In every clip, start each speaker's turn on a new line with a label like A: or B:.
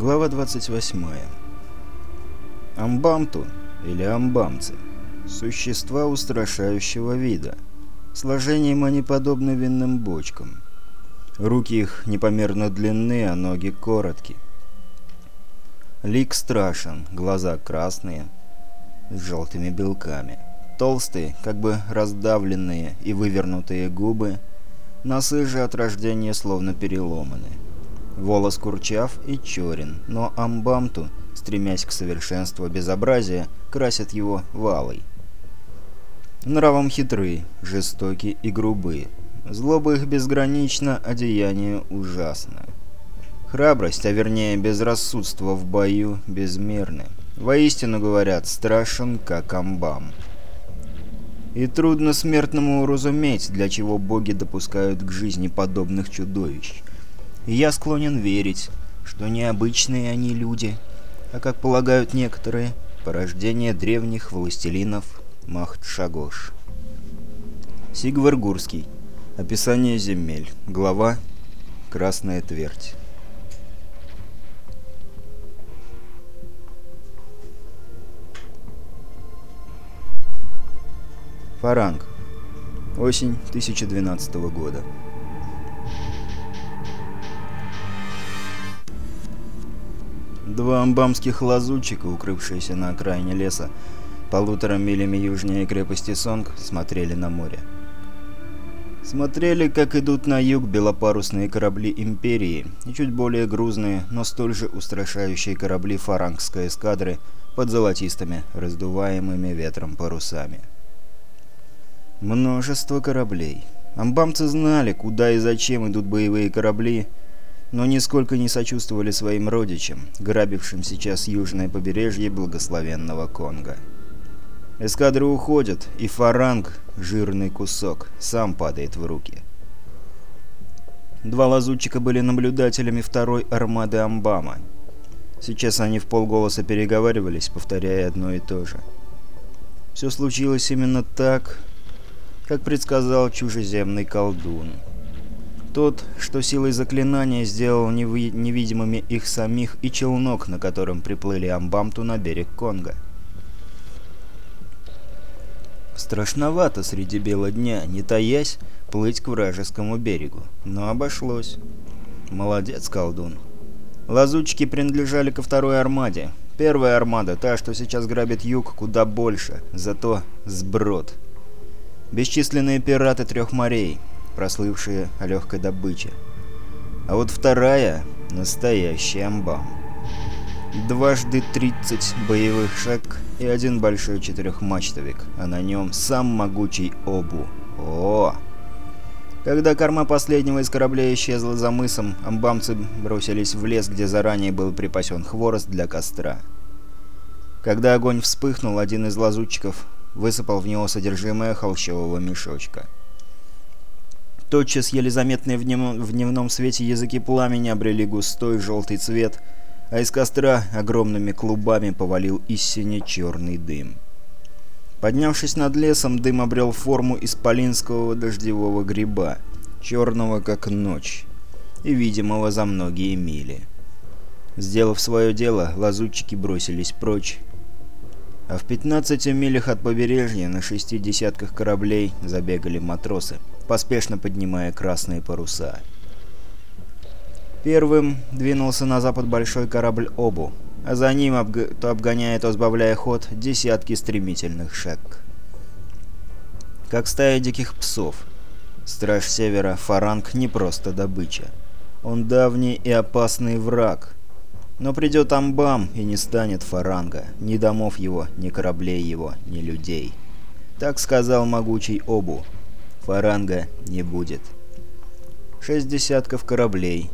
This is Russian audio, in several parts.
A: Глава 28. Амбамту, или амбамцы, существа устрашающего вида. Сложением они подобны винным бочкам. Руки их непомерно длинны, а ноги коротки. Лик страшен, глаза красные, с желтыми белками. Толстые, как бы раздавленные и вывернутые губы, носы же от рождения словно переломаны. Волос курчав и черен, но амбамту, стремясь к совершенству безобразия, красят его валой. Нравом хитры, жестоки и грубы. Злоба их безгранична, одеяние ужасно. Храбрость, а вернее безрассудство в бою, безмерны. Воистину говорят, страшен как амбам. И трудно смертному уразуметь, для чего боги допускают к жизни подобных чудовищ. И я склонен верить, что необычные они люди, а, как полагают некоторые, порождение древних властелинов Махтшагош. Сигваргурский. Описание земель. Глава «Красная твердь». Фаранг. Осень 2012 года. Два амбамских лазутчика, укрывшиеся на окраине леса, полутора милями южнее крепости Сонг, смотрели на море. Смотрели, как идут на юг белопарусные корабли Империи и чуть более грузные, но столь же устрашающие корабли фарангской эскадры под золотистыми, раздуваемыми ветром парусами. Множество кораблей. Амбамцы знали, куда и зачем идут боевые корабли, но нисколько не сочувствовали своим родичам, грабившим сейчас южное побережье благословенного Конго. Эскадры уходят, и фаранг, жирный кусок, сам падает в руки. Два лазутчика были наблюдателями второй армады Амбама. Сейчас они в полголоса переговаривались, повторяя одно и то же. Все случилось именно так, как предсказал чужеземный колдун. Тот, что силой заклинания сделал неви невидимыми их самих и челнок, на котором приплыли Амбамту на берег Конго. Страшновато среди бела дня, не таясь, плыть к вражескому берегу. Но обошлось. Молодец, колдун. Лазутчики принадлежали ко второй армаде. Первая армада, та, что сейчас грабит юг, куда больше, зато сброд. Бесчисленные пираты трех морей, прослывшие о легкой добыче. А вот вторая — настоящий амбам. Дважды 30 боевых шаг и один большой четырехмачтовик, а на нем сам могучий Обу. О! Когда корма последнего из кораблей исчезла за мысом, амбамцы бросились в лес, где заранее был припасен хворост для костра. Когда огонь вспыхнул, один из лазутчиков высыпал в него содержимое холщового мешочка. Тотчас еле заметные в, днем, в дневном свете языки пламени обрели густой желтый цвет, а из костра огромными клубами повалил истине черный дым. Поднявшись над лесом, дым обрел форму исполинского дождевого гриба, черного как ночь, и видимого за многие мили. Сделав свое дело, лазутчики бросились прочь, а в 15 милях от побережья на шести десятках кораблей забегали матросы, поспешно поднимая красные паруса. Первым двинулся на запад большой корабль «Обу», а за ним, обг... то обгоняя, то сбавляя ход, десятки стремительных шек. Как стая диких псов. Страж Севера Фаранг не просто добыча. Он давний и опасный враг — но придет Амбам и не станет Фаранга, ни домов его, ни кораблей его, ни людей. Так сказал могучий Обу. Фаранга не будет. Шесть десятков кораблей,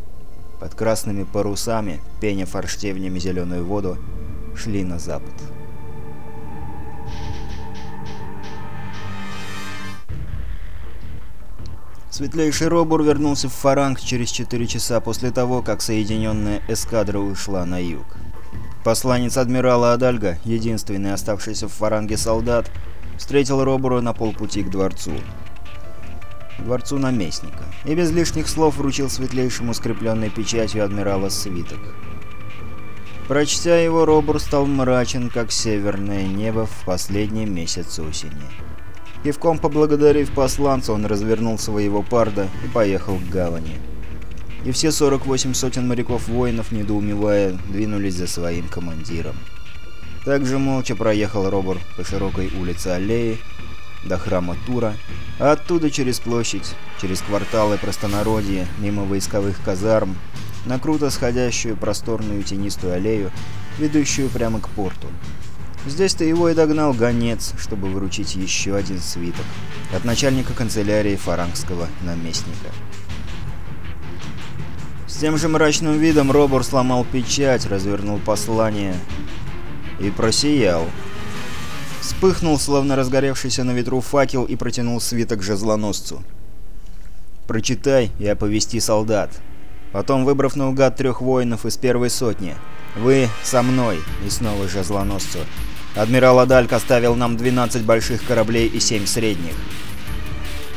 A: под красными парусами, пеня форштевнями зеленую воду, шли на запад. Светлейший Робур вернулся в Фаранг через 4 часа после того, как соединенная эскадра ушла на юг. Посланец адмирала Адальга, единственный оставшийся в Фаранге солдат, встретил Робура на полпути к дворцу. Дворцу наместника. И без лишних слов вручил светлейшему скрепленной печатью адмирала свиток. Прочтя его, Робур стал мрачен, как северное небо в последний месяц осени. Кивком поблагодарив посланца, он развернул своего парда и поехал к гавани. И все 48 сотен моряков-воинов, недоумевая, двинулись за своим командиром. Также молча проехал Робур по широкой улице аллеи до храма Тура, а оттуда через площадь, через кварталы простонародья, мимо войсковых казарм, на круто сходящую просторную тенистую аллею, ведущую прямо к порту. Здесь-то его и догнал гонец, чтобы вручить еще один свиток от начальника канцелярии фарангского наместника. С тем же мрачным видом Робор сломал печать, развернул послание и просиял. Вспыхнул, словно разгоревшийся на ветру факел, и протянул свиток жезлоносцу. «Прочитай и оповести солдат. Потом, выбрав наугад трех воинов из первой сотни, вы со мной, и снова жезлоносцу. Адмирал Адальк оставил нам 12 больших кораблей и 7 средних.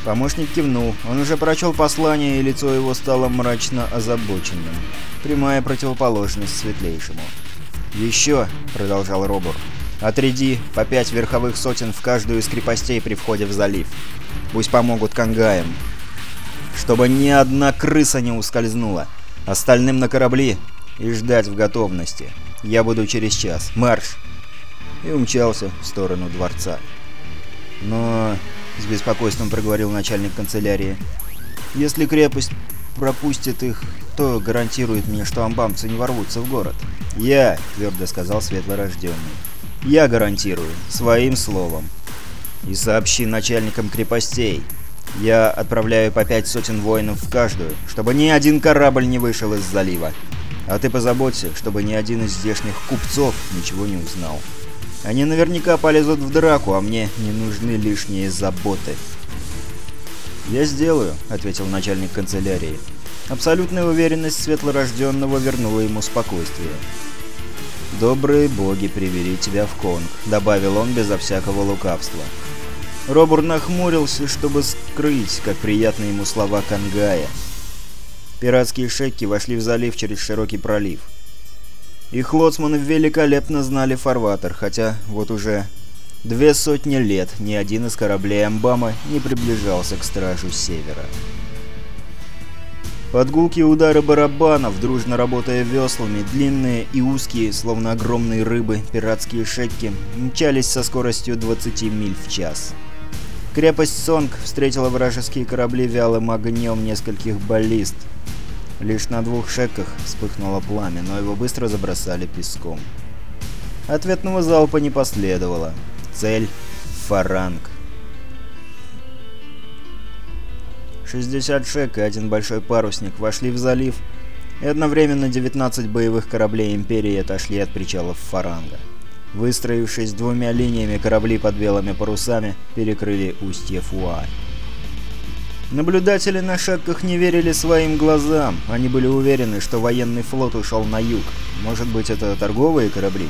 A: Помощник кивнул. Он уже прочел послание, и лицо его стало мрачно озабоченным. Прямая противоположность светлейшему. «Еще», — продолжал Робур, — «отряди по пять верховых сотен в каждую из крепостей при входе в залив. Пусть помогут кангаям. Чтобы ни одна крыса не ускользнула. Остальным на корабли и ждать в готовности. Я буду через час. Марш!» И умчался в сторону дворца. «Но...» — с беспокойством проговорил начальник канцелярии. «Если крепость пропустит их, то гарантирует мне, что амбамцы не ворвутся в город». «Я», — твердо сказал светлорожденный. «Я гарантирую. Своим словом. И сообщи начальникам крепостей. Я отправляю по пять сотен воинов в каждую, чтобы ни один корабль не вышел из залива. А ты позаботься, чтобы ни один из здешних купцов ничего не узнал. Они наверняка полезут в драку, а мне не нужны лишние заботы». «Я сделаю», — ответил начальник канцелярии. Абсолютная уверенность светлорожденного вернула ему спокойствие. «Добрые боги привели тебя в Конг», — добавил он безо всякого лукавства. Робур нахмурился, чтобы скрыть, как приятны ему слова Кангая. Пиратские шекки вошли в залив через широкий пролив. Их лоцманы великолепно знали фарватер, хотя вот уже две сотни лет ни один из кораблей Амбама не приближался к стражу Севера. Под гулкие удары барабанов, дружно работая веслами, длинные и узкие, словно огромные рыбы, пиратские шекки мчались со скоростью 20 миль в час. Крепость Сонг встретила вражеские корабли вялым огнем нескольких баллист. Лишь на двух шекках вспыхнуло пламя, но его быстро забросали песком. Ответного залпа не последовало. Цель — Фаранг. 60 шек и один большой парусник вошли в залив, и одновременно 19 боевых кораблей Империи отошли от причалов Фаранга. Выстроившись двумя линиями, корабли под белыми парусами перекрыли устье Фуа. Наблюдатели на шапках не верили своим глазам. Они были уверены, что военный флот ушел на юг. Может быть, это торговые корабли?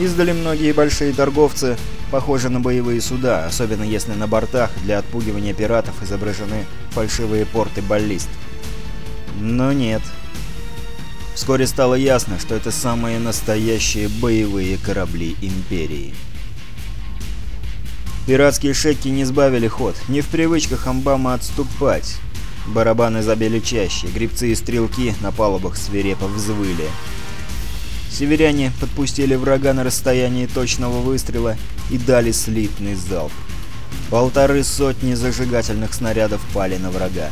A: Издали многие большие торговцы похожи на боевые суда, особенно если на бортах для отпугивания пиратов изображены фальшивые порты баллист. Но нет. Вскоре стало ясно, что это самые настоящие боевые корабли Империи. Пиратские шеки не сбавили ход, не в привычках амбама отступать. Барабаны забили чаще, грибцы и стрелки на палубах свирепо взвыли. Северяне подпустили врага на расстоянии точного выстрела и дали слитный залп. Полторы сотни зажигательных снарядов пали на врага.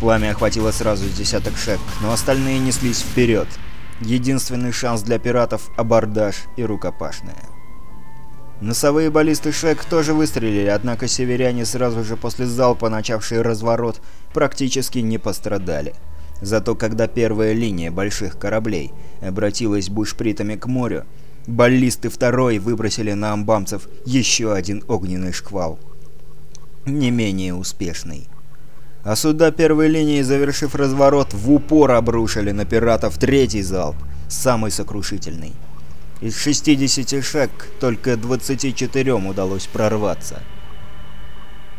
A: Пламя охватило сразу десяток шек, но остальные неслись вперед. Единственный шанс для пиратов — абордаж и рукопашная. Носовые баллисты Шек тоже выстрелили, однако северяне сразу же после залпа, начавшие разворот, практически не пострадали. Зато когда первая линия больших кораблей обратилась бушпритами к морю, баллисты второй выбросили на амбамцев еще один огненный шквал. Не менее успешный. А суда первой линии, завершив разворот, в упор обрушили на пиратов третий залп, самый сокрушительный. Из 60 шек только 24 удалось прорваться.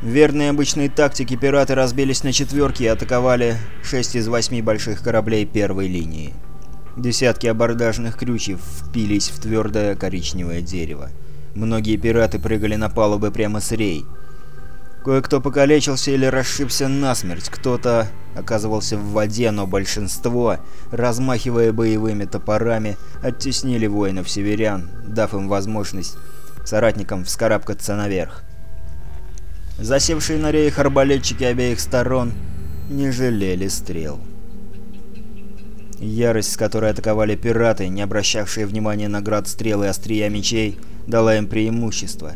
A: Верные обычной тактике пираты разбились на четверки и атаковали 6 из 8 больших кораблей первой линии. Десятки абордажных крючев впились в твердое коричневое дерево. Многие пираты прыгали на палубы прямо с рей. Кое-кто покалечился или расшибся насмерть, кто-то оказывался в воде, но большинство, размахивая боевыми топорами, оттеснили воинов-северян, дав им возможность соратникам вскарабкаться наверх. Засевшие на реях арбалетчики обеих сторон не жалели стрел. Ярость, с которой атаковали пираты, не обращавшие внимания на град стрел и острия мечей, дала им преимущество.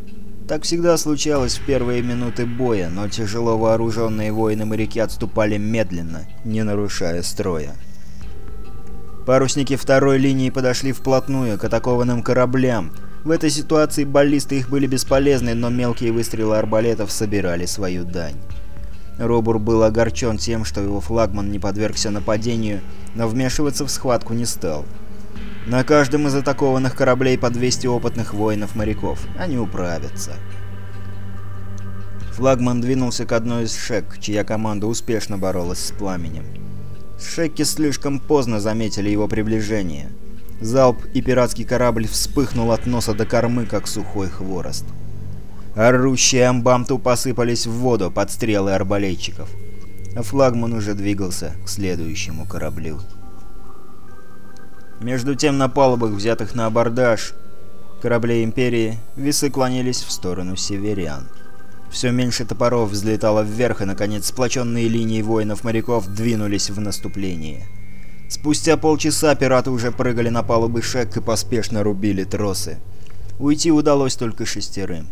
A: Так всегда случалось в первые минуты боя, но тяжело вооруженные воины-моряки отступали медленно, не нарушая строя. Парусники второй линии подошли вплотную к атакованным кораблям. В этой ситуации баллисты их были бесполезны, но мелкие выстрелы арбалетов собирали свою дань. Робур был огорчен тем, что его флагман не подвергся нападению, но вмешиваться в схватку не стал. На каждом из атакованных кораблей по 200 опытных воинов-моряков. Они управятся. Флагман двинулся к одной из шек, чья команда успешно боролась с пламенем. Шекки слишком поздно заметили его приближение. Залп и пиратский корабль вспыхнул от носа до кормы, как сухой хворост. Орущие амбамту посыпались в воду под стрелы арбалетчиков. А флагман уже двигался к следующему кораблю. Между тем на палубах, взятых на абордаж, кораблей Империи, весы клонились в сторону северян. Все меньше топоров взлетало вверх, и, наконец, сплоченные линии воинов-моряков двинулись в наступление. Спустя полчаса пираты уже прыгали на палубы шек и поспешно рубили тросы. Уйти удалось только шестерым.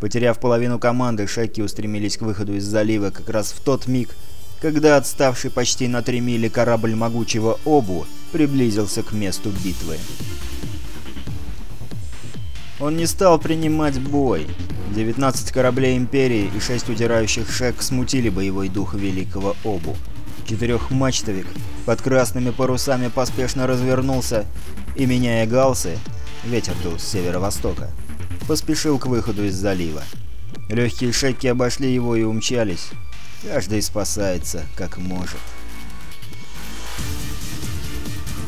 A: Потеряв половину команды, шеки устремились к выходу из залива как раз в тот миг, когда отставший почти на три мили корабль могучего Обу приблизился к месту битвы. Он не стал принимать бой. 19 кораблей Империи и 6 удирающих шек смутили боевой дух Великого Обу. Четырехмачтовик под красными парусами поспешно развернулся и, меняя галсы, ветер дул с северо-востока, поспешил к выходу из залива. Легкие шеки обошли его и умчались. Каждый спасается, как может.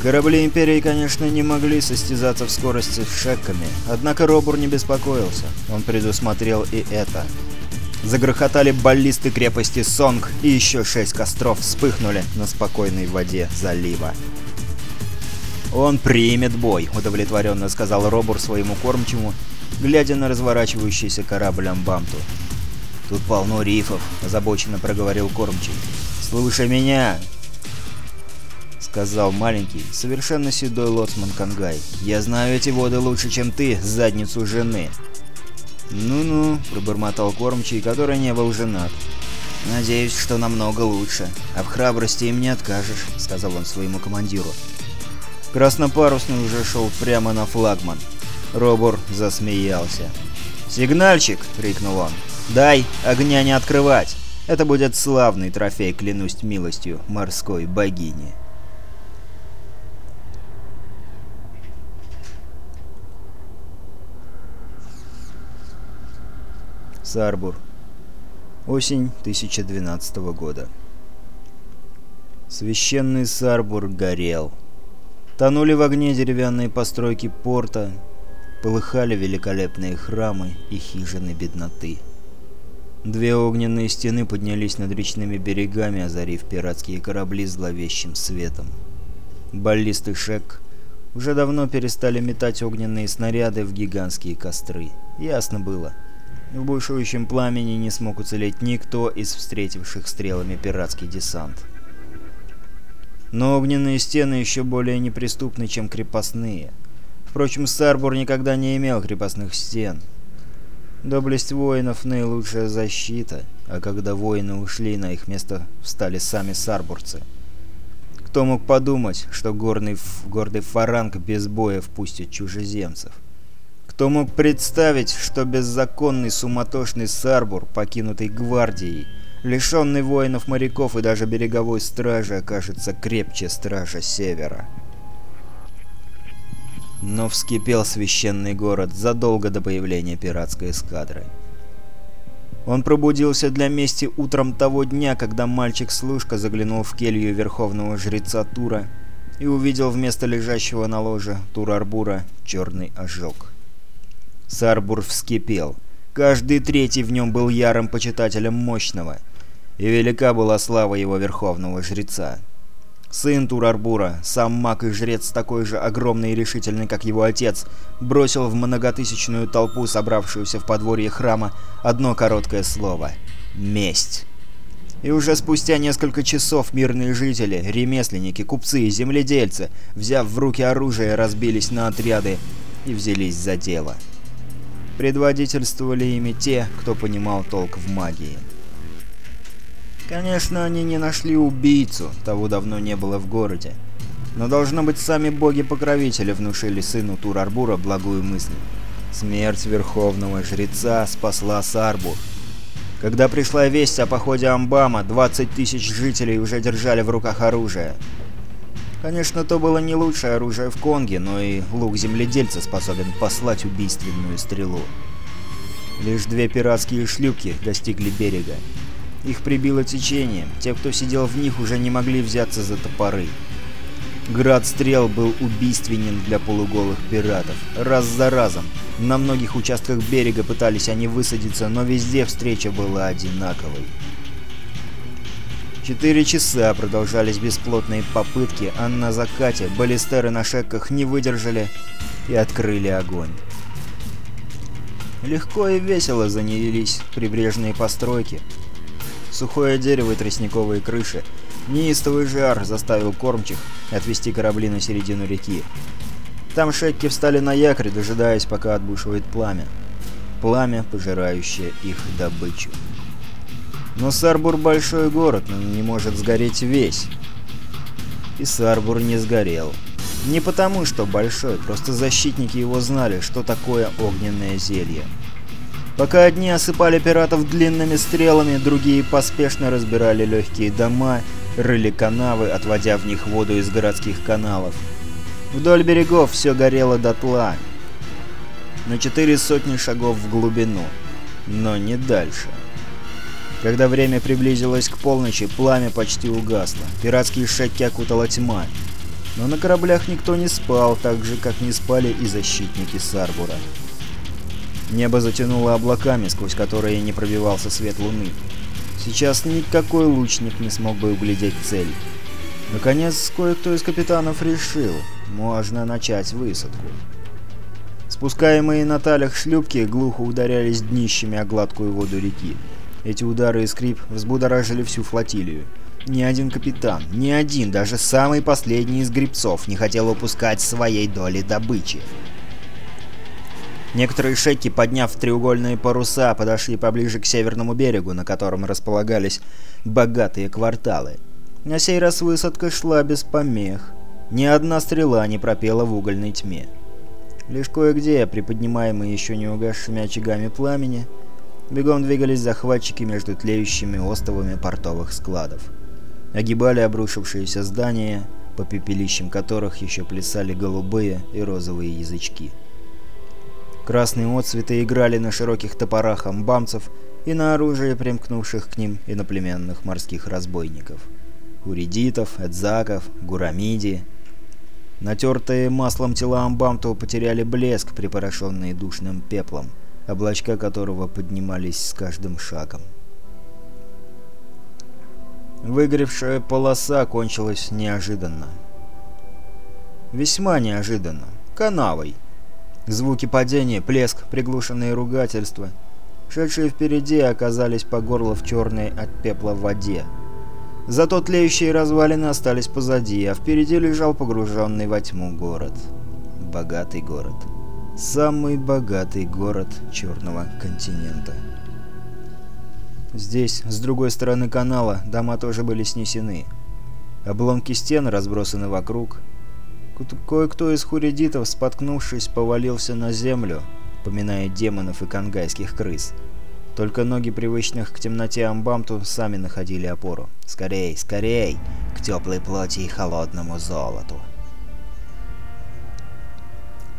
A: Корабли Империи, конечно, не могли состязаться в скорости с шекками, однако Робур не беспокоился, он предусмотрел и это. Загрохотали баллисты крепости Сонг, и еще шесть костров вспыхнули на спокойной воде залива. «Он примет бой», — удовлетворенно сказал Робур своему кормчему, глядя на разворачивающийся корабль Амбамту. «Тут полно рифов», — озабоченно проговорил кормчий. «Слушай меня!» — сказал маленький, совершенно седой лоцман Кангай. «Я знаю эти воды лучше, чем ты, задницу жены». «Ну-ну», — пробормотал кормчий, который не был женат. «Надеюсь, что намного лучше. А в храбрости им не откажешь», — сказал он своему командиру. Краснопарусный уже шел прямо на флагман. Робор засмеялся. «Сигнальщик!» — крикнул он. «Дай огня не открывать! Это будет славный трофей, клянусь милостью морской богини!» Сарбур. Осень 2012 года. Священный Сарбур горел. Тонули в огне деревянные постройки порта, полыхали великолепные храмы и хижины бедноты. Две огненные стены поднялись над речными берегами, озарив пиратские корабли зловещим светом. Баллисты Шек уже давно перестали метать огненные снаряды в гигантские костры. Ясно было — в бушующем пламени не смог уцелеть никто из встретивших стрелами пиратский десант. Но огненные стены еще более неприступны, чем крепостные. Впрочем, Сарбур никогда не имел крепостных стен. Доблесть воинов — наилучшая защита, а когда воины ушли, на их место встали сами сарбурцы. Кто мог подумать, что горный, гордый фаранг без боя впустит чужеземцев? Кто мог представить, что беззаконный суматошный Сарбур, покинутый гвардией, лишенный воинов-моряков и даже береговой стражи, окажется крепче стража Севера? Но вскипел священный город задолго до появления пиратской эскадры. Он пробудился для мести утром того дня, когда мальчик-служка заглянул в келью верховного жреца Тура и увидел вместо лежащего на ложе Турарбура черный ожог. Сарбур вскипел. Каждый третий в нем был ярым почитателем мощного, и велика была слава его верховного жреца. Сын Турарбура, сам маг и жрец такой же огромный и решительный, как его отец, бросил в многотысячную толпу, собравшуюся в подворье храма, одно короткое слово — «Месть». И уже спустя несколько часов мирные жители, ремесленники, купцы и земледельцы, взяв в руки оружие, разбились на отряды и взялись за дело. Предводительствовали ими те, кто понимал толк в магии. Конечно, они не нашли убийцу, того давно не было в городе. Но, должно быть, сами боги-покровители внушили сыну Тур-Арбура благую мысль. Смерть Верховного Жреца спасла Сарбур. Когда пришла весть о походе Амбама, 20 тысяч жителей уже держали в руках оружие. Конечно, то было не лучшее оружие в Конге, но и лук земледельца способен послать убийственную стрелу. Лишь две пиратские шлюпки достигли берега. Их прибило течением, те, кто сидел в них, уже не могли взяться за топоры. Град стрел был убийственен для полуголых пиратов. Раз за разом. На многих участках берега пытались они высадиться, но везде встреча была одинаковой. Четыре часа продолжались бесплотные попытки, а на закате баллистеры на шекках не выдержали и открыли огонь. Легко и весело занялись прибрежные постройки, Сухое дерево и тростниковые крыши. Неистовый жар заставил кормчих отвести корабли на середину реки. Там шекки встали на якорь, дожидаясь, пока отбушивает пламя. Пламя, пожирающее их добычу. Но Сарбур большой город, но не может сгореть весь. И Сарбур не сгорел. Не потому, что большой, просто защитники его знали, что такое огненное зелье. Пока одни осыпали пиратов длинными стрелами, другие поспешно разбирали легкие дома, рыли канавы, отводя в них воду из городских каналов. Вдоль берегов все горело дотла, на четыре сотни шагов в глубину, но не дальше. Когда время приблизилось к полночи, пламя почти угасло, пиратские шаки окутала тьма. Но на кораблях никто не спал, так же, как не спали и защитники Сарбура. Небо затянуло облаками, сквозь которые не пробивался свет луны. Сейчас никакой лучник не смог бы углядеть цель. Наконец, кое-кто из капитанов решил, можно начать высадку. Спускаемые на талях шлюпки глухо ударялись днищами о гладкую воду реки. Эти удары и скрип взбудоражили всю флотилию. Ни один капитан, ни один, даже самый последний из грибцов не хотел упускать своей доли добычи. Некоторые шеки, подняв треугольные паруса, подошли поближе к северному берегу, на котором располагались богатые кварталы. На сей раз высадка шла без помех. Ни одна стрела не пропела в угольной тьме. Лишь кое-где, приподнимаемые еще не угасшими очагами пламени, бегом двигались захватчики между тлеющими остовами портовых складов. Огибали обрушившиеся здания, по пепелищам которых еще плясали голубые и розовые язычки. Красные отцветы играли на широких топорах амбамцев и на оружие примкнувших к ним иноплеменных морских разбойников. Уридитов, Эдзаков, Гурамиди. Натертые маслом тела амбамтов потеряли блеск, припорошенные душным пеплом, облачка которого поднимались с каждым шагом. Выгоревшая полоса кончилась неожиданно. Весьма неожиданно. Канавой. Звуки падения, плеск, приглушенные ругательства. Шедшие впереди оказались по горло в черной от пепла воде. Зато тлеющие развалины остались позади, а впереди лежал погруженный во тьму город. Богатый город. Самый богатый город Черного континента. Здесь, с другой стороны канала, дома тоже были снесены. Обломки стен разбросаны вокруг, Кое-кто из хуридитов, споткнувшись, повалился на землю, поминая демонов и кангайских крыс. Только ноги привычных к темноте амбамту сами находили опору. «Скорей, скорей! К теплой плоти и холодному золоту!»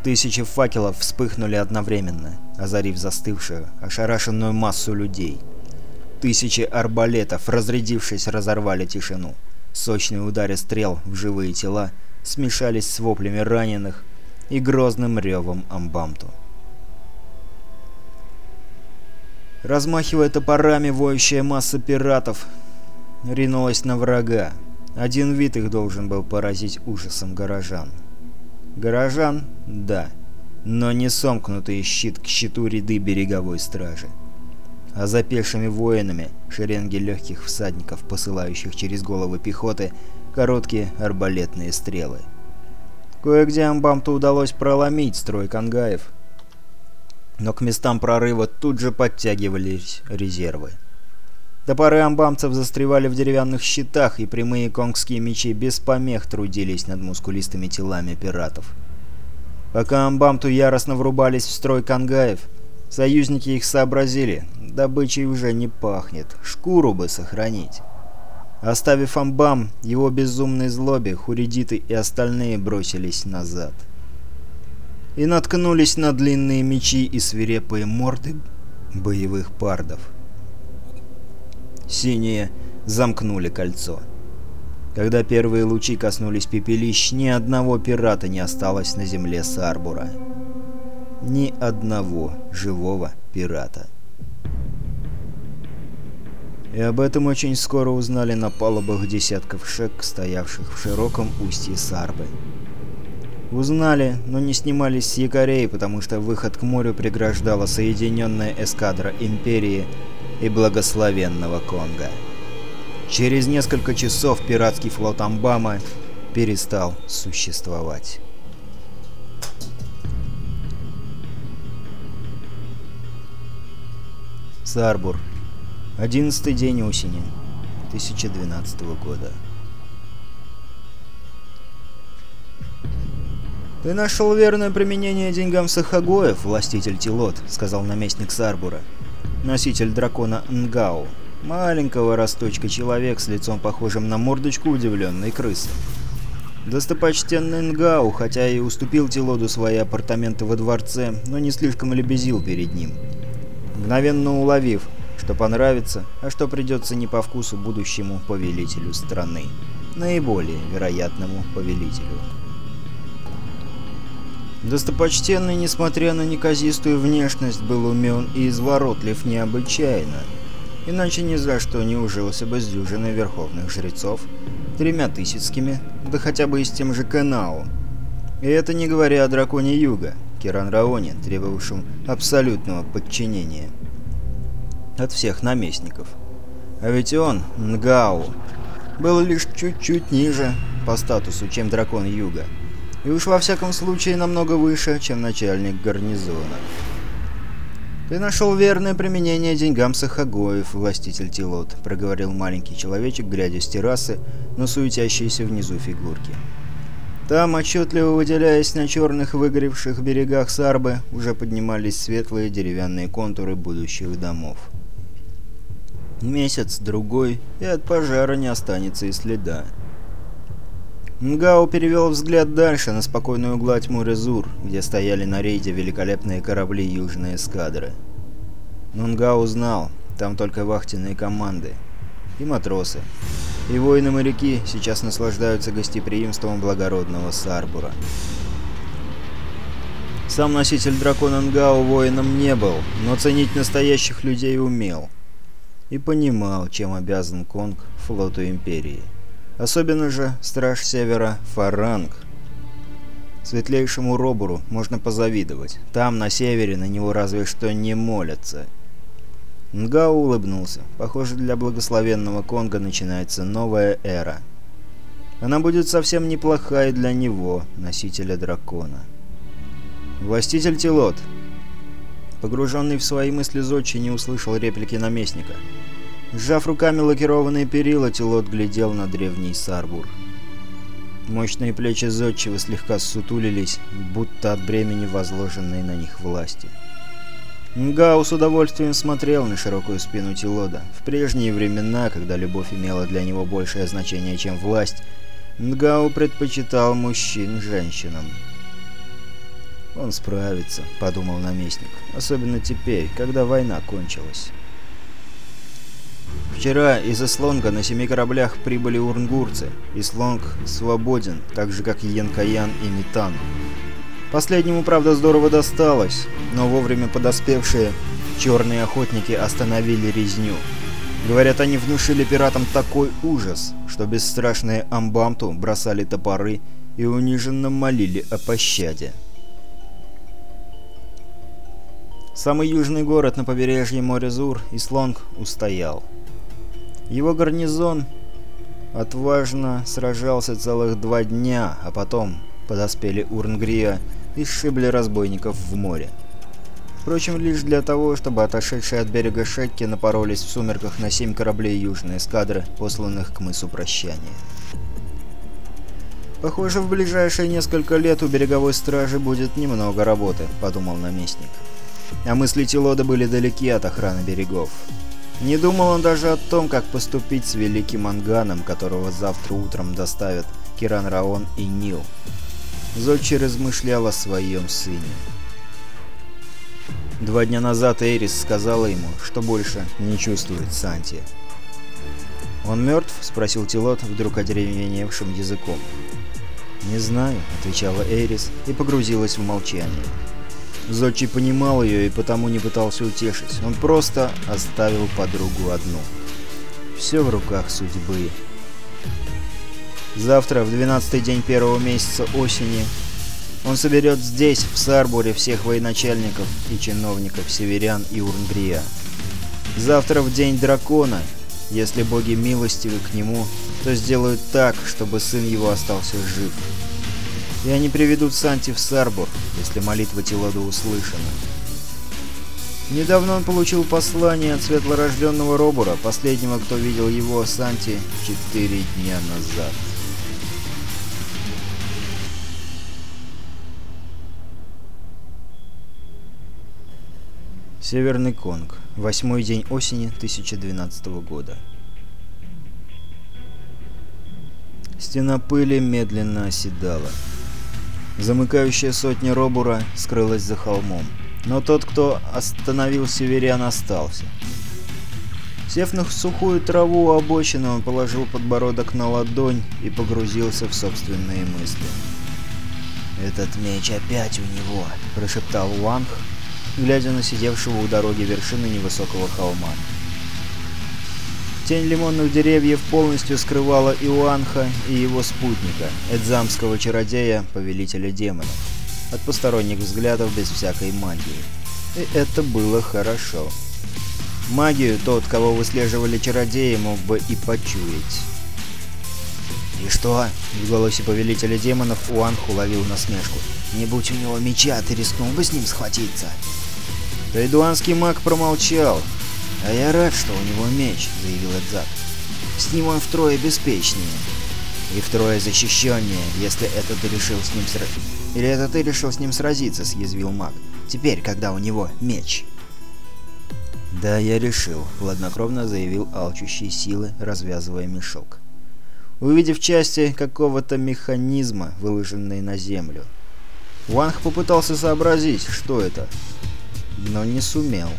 A: Тысячи факелов вспыхнули одновременно, озарив застывшую, ошарашенную массу людей. Тысячи арбалетов, разрядившись, разорвали тишину. Сочные удары стрел в живые тела смешались с воплями раненых и грозным ревом амбамту. Размахивая топорами, воющая масса пиратов ринулась на врага. Один вид их должен был поразить ужасом горожан. Горожан? Да. Но не сомкнутые щит к щиту ряды береговой стражи. А за пешими воинами шеренги легких всадников, посылающих через головы пехоты короткие арбалетные стрелы. Кое-где амбамту удалось проломить строй кангаев, но к местам прорыва тут же подтягивались резервы. Топоры амбамцев застревали в деревянных щитах, и прямые конгские мечи без помех трудились над мускулистыми телами пиратов. Пока амбамту яростно врубались в строй кангаев, союзники их сообразили, добычей уже не пахнет, шкуру бы сохранить. Оставив амбам, его безумной злобе, хуридиты и остальные бросились назад и наткнулись на длинные мечи и свирепые морды боевых пардов. Синие замкнули кольцо. Когда первые лучи коснулись пепелищ, ни одного пирата не осталось на земле Сарбура. Ни одного живого пирата. И об этом очень скоро узнали на палубах десятков шек, стоявших в широком устье Сарбы. Узнали, но не снимались с якорей, потому что выход к морю преграждала соединенная эскадра Империи и благословенного Конга. Через несколько часов пиратский флот Амбама перестал существовать. Сарбур. Одиннадцатый день осени 2012 года. «Ты нашел верное применение деньгам Сахагоев, властитель Тилот», — сказал наместник Сарбура. Носитель дракона Нгау. Маленького росточка человек с лицом похожим на мордочку удивленной крысы. Достопочтенный Нгау, хотя и уступил Тилоду свои апартаменты во дворце, но не слишком лебезил перед ним. Мгновенно уловив, что понравится, а что придется не по вкусу будущему повелителю страны. Наиболее вероятному повелителю. Достопочтенный, несмотря на неказистую внешность, был умен и изворотлив необычайно. Иначе ни за что не ужился бы с дюжиной верховных жрецов, тремя тысячскими, да хотя бы и с тем же Кенау. И это не говоря о драконе Юга, Киран Раоне, требовавшем абсолютного подчинения от всех наместников. А ведь он, Нгау, был лишь чуть-чуть ниже по статусу, чем дракон Юга. И уж во всяком случае намного выше, чем начальник гарнизона. «Ты нашел верное применение деньгам Сахагоев, властитель Тилот», — проговорил маленький человечек, глядя с террасы на суетящиеся внизу фигурки. Там, отчетливо выделяясь на черных выгоревших берегах Сарбы, уже поднимались светлые деревянные контуры будущих домов. Месяц, другой, и от пожара не останется и следа. Нгао перевел взгляд дальше, на спокойную гладь моря Зур, где стояли на рейде великолепные корабли южной эскадры. Но Нгао знал, там только вахтенные команды и матросы. И воины-моряки сейчас наслаждаются гостеприимством благородного Сарбура. Сам носитель дракона Нгао воином не был, но ценить настоящих людей умел. И понимал, чем обязан Конг флоту Империи. Особенно же Страж Севера Фаранг. Светлейшему Робуру можно позавидовать. Там, на севере, на него разве что не молятся. Нгао улыбнулся. Похоже, для благословенного Конга начинается новая эра. Она будет совсем неплохая для него, носителя дракона. Властитель Тилот. Погруженный в свои мысли Зодчи не услышал реплики наместника. Сжав руками лакированные перила, Тилот глядел на древний Сарбур. Мощные плечи Зодчего слегка ссутулились, будто от бремени возложенной на них власти. Нгау с удовольствием смотрел на широкую спину Тилода. В прежние времена, когда любовь имела для него большее значение, чем власть, Нгау предпочитал мужчин женщинам. «Он справится», — подумал наместник, — «особенно теперь, когда война кончилась». Вчера из Ислонга на семи кораблях прибыли урнгурцы. Ислонг свободен, так же как и Янкаян и Митан. Последнему, правда, здорово досталось, но вовремя подоспевшие черные охотники остановили резню. Говорят, они внушили пиратам такой ужас, что бесстрашные амбамту бросали топоры и униженно молили о пощаде. Самый южный город на побережье моря Зур, Ислонг, устоял. Его гарнизон отважно сражался целых два дня, а потом подоспели Урнгрия и сшибли разбойников в море. Впрочем, лишь для того, чтобы отошедшие от берега Шекки напоролись в сумерках на семь кораблей южной эскадры, посланных к мысу Прощания. «Похоже, в ближайшие несколько лет у береговой стражи будет немного работы», — подумал наместник. А мысли Тилода были далеки от охраны берегов. Не думал он даже о том, как поступить с великим анганом, которого завтра утром доставят Киран Раон и Нил. Зодчи размышлял о своем сыне. Два дня назад Эрис сказала ему, что больше не чувствует Санти. «Он мертв?» — спросил Тилот вдруг одеревеневшим языком. «Не знаю», — отвечала Эрис и погрузилась в молчание. Зодчий понимал ее и потому не пытался утешить. Он просто оставил подругу одну. Все в руках судьбы. Завтра, в двенадцатый день первого месяца осени, он соберет здесь, в Сарборе, всех военачальников и чиновников Северян и Урнгрия. Завтра, в день дракона, если боги милостивы к нему, то сделают так, чтобы сын его остался жив. И они приведут Санти в Сарбор, если молитва Тилода услышана. Недавно он получил послание от светлорожденного Робура, последнего, кто видел его, Санти, четыре дня назад. Северный Конг. Восьмой день осени 2012 года. Стена пыли медленно оседала. Замыкающая сотня Робура скрылась за холмом. Но тот, кто остановил северян, остался. Сев на сухую траву у обочины, он положил подбородок на ладонь и погрузился в собственные мысли. «Этот меч опять у него!» – прошептал Уанг, глядя на сидевшего у дороги вершины невысокого холма. Тень лимонных деревьев полностью скрывала Иоанха и его спутника, эдзамского чародея, повелителя демонов, от посторонних взглядов без всякой магии. И это было хорошо. Магию тот, кого выслеживали чародеи, мог бы и почуять. «И что?» — в голосе повелителя демонов Уанх уловил насмешку. «Не будь у него меча, ты рискнул бы с ним схватиться?» Тайдуанский маг промолчал, «А я рад, что у него меч», — заявил Эдзак. «С ним он втрое беспечнее. И втрое защищеннее, если это ты решил с ним сра... Или это ты решил с ним сразиться», — съязвил маг. «Теперь, когда у него меч». «Да, я решил», — хладнокровно заявил алчущий силы, развязывая мешок. Увидев части какого-то механизма, выложенные на землю. Ванг попытался сообразить, что это, но не сумел.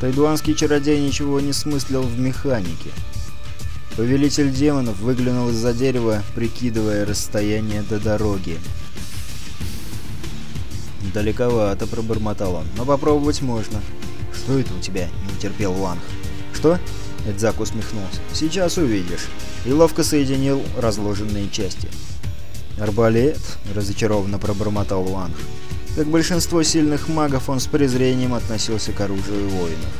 A: Тайдуанский чародей ничего не смыслил в механике. Повелитель демонов выглянул из-за дерева, прикидывая расстояние до дороги. «Далековато», — пробормотал он, — «но попробовать можно». «Что это у тебя?» — не утерпел Ванг. «Что?» — Эдзак усмехнулся. «Сейчас увидишь». И ловко соединил разложенные части. «Арбалет?» — разочарованно пробормотал Ванг. Как большинство сильных магов, он с презрением относился к оружию воинов.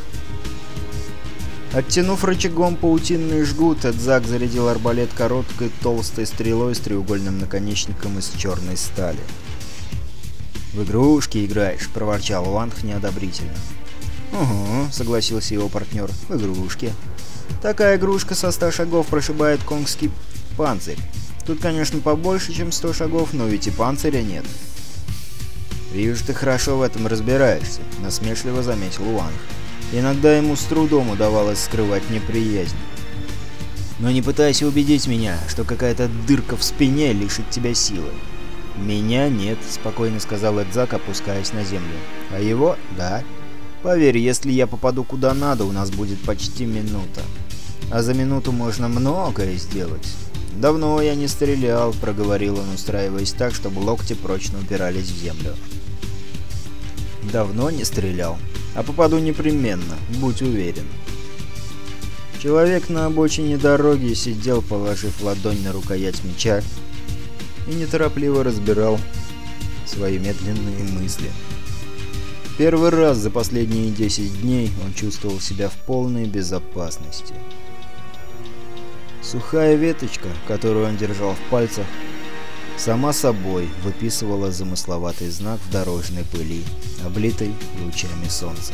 A: Оттянув рычагом паутинный жгут, Эдзак зарядил арбалет короткой толстой стрелой с треугольным наконечником из черной стали. «В игрушки играешь», — проворчал Ванг неодобрительно. «Угу», — согласился его партнер, — «в игрушки». «Такая игрушка со ста шагов прошибает конгский панцирь. Тут, конечно, побольше, чем сто шагов, но ведь и панциря нет». «Вижу, ты хорошо в этом разбираешься», — насмешливо заметил Уанг. Иногда ему с трудом удавалось скрывать неприязнь. «Но не пытайся убедить меня, что какая-то дырка в спине лишит тебя силы. «Меня нет», — спокойно сказал Эдзак, опускаясь на землю. «А его? Да. Поверь, если я попаду куда надо, у нас будет почти минута. А за минуту можно многое сделать». «Давно я не стрелял», — проговорил он, устраиваясь так, чтобы локти прочно упирались в землю. «Давно не стрелял. А попаду непременно, будь уверен». Человек на обочине дороги сидел, положив ладонь на рукоять меча, и неторопливо разбирал свои медленные мысли. Первый раз за последние 10 дней он чувствовал себя в полной безопасности. Сухая веточка, которую он держал в пальцах, сама собой выписывала замысловатый знак в дорожной пыли, облитой лучами солнца.